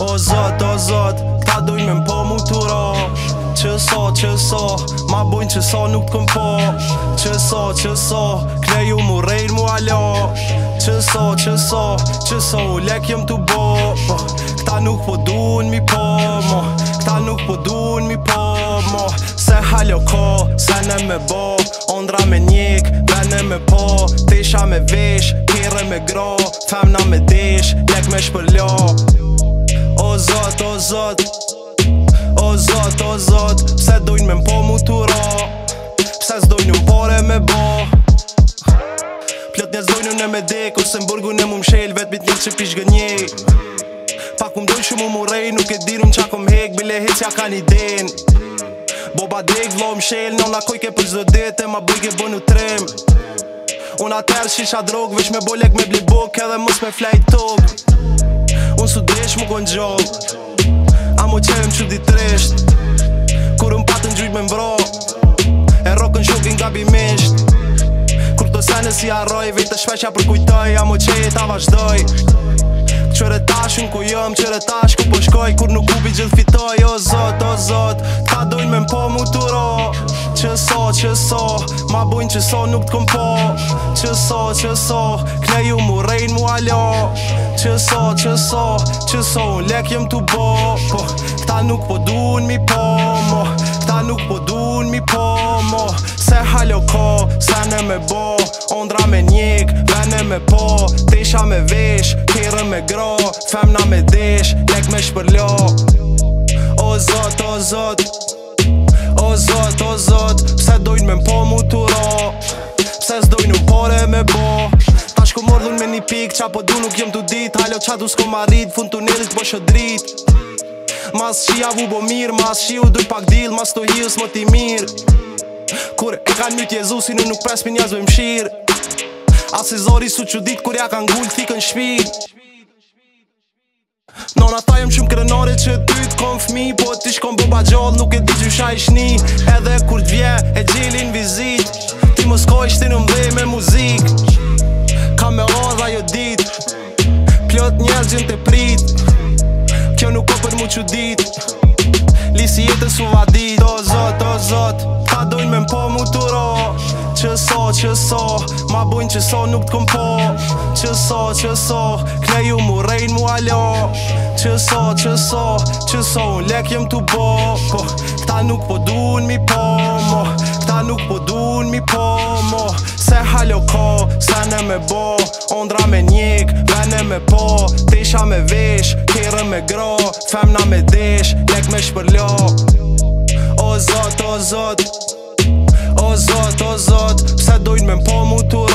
O zot, o zot, këta duj me më po mu të ra Qëso, qëso, ma bujnë qëso nuk të këm po Qëso, qëso, kleju mu rejr mu alo Qëso, qëso, qëso u lek jëm të bo Këta nuk po duun mi po mo Këta nuk po duun mi po mo Se halo ko, se ne me bo Ondra me njek, ne me po Tisha me vesh, kire me gro Femna me dish, lek me shpëllo zot, o zot O zot, o zot Pse dojnë me mpo mu të ra Pse zdojnë unë pare me bo Pllot një zdojnë unë e me dek Ose më burgu në mu më shel Vet bit një që pish gënjej Pa ku mdojnë që mu rej Nuk e dirë unë që hek Bile he ka një den Boba dek vlo më shel Në në kojke për zdo dete Ma bëjke bë në trem Unë atër shisha drog Vesh me bolek me blibok Edhe mus me flajt tok Unë së desh më konë gjoh A mo qenë më që di tresht Kur më patë në gjyjtë me mbro E rokën shokin gabi misht Kur të sajnë si arroj Vej të shpesha për kujtoj A mo qenë ta vazhdoj qërë tash unë ku jëm Qërë tash ku po shkoj Kur nuk u vijgjët fitoj O zot, o zot Ta dojnë me mpo mu të ro Qëso, qëso Ma bujnë qëso nuk të kompo Qëso, qëso Ja ju mu rejn mu alo Qëso, qëso, qëso Unë lek jem tu bo po, Këta nuk po duun mi po mo Këta nuk po duun mi po mo Se halo ko, se ne me bo Ondra me njek, vene me po Tesha me vesh, kere me gro Femna me desh, lek me shpërlo O zot, o zot O zot, o zot Pse dojnë me mpo pik Qa po du nuk jem t'u dit Halo qa du s'ko m'arrit Fun t'u nilit po shë drit Mas shi vu bo mir Mas shiu u duj pak dil Mas t'u hiu më ti mir Kur e ka njët Jezusi Në nuk pres min jazve mshir As e zori su që dit Kur ja ka ngull t'i kën shpir Nona ta jem shumë krenore që ty t'kon fmi Po t'i shkon bomba gjodh nuk e di gjusha i shni Edhe kur t'vje e gjilin vizit Ti më skojsh t'i nëmdhej me muzik Kët njerëz gjin të prit Kjo nuk ka për mu që dit Lisi jetën su vadit O zot, o zot Ta dojnë me mpo mu të ro Që so, që so Ma bujnë që so nuk t'kom po Që so, që so Kne mu rejnë mu alo Që so, që so Që so un lek jem t'u bo po, Kta nuk po duen mi po mo Kta nuk po duen mi po mo Se halo ko Se ne me bo Ondra me një me po, tesha me vesh kere me gro, femna me desh Lek me shpërlo O Zot, o Zot O Zot, o Zot Pse dojnë me po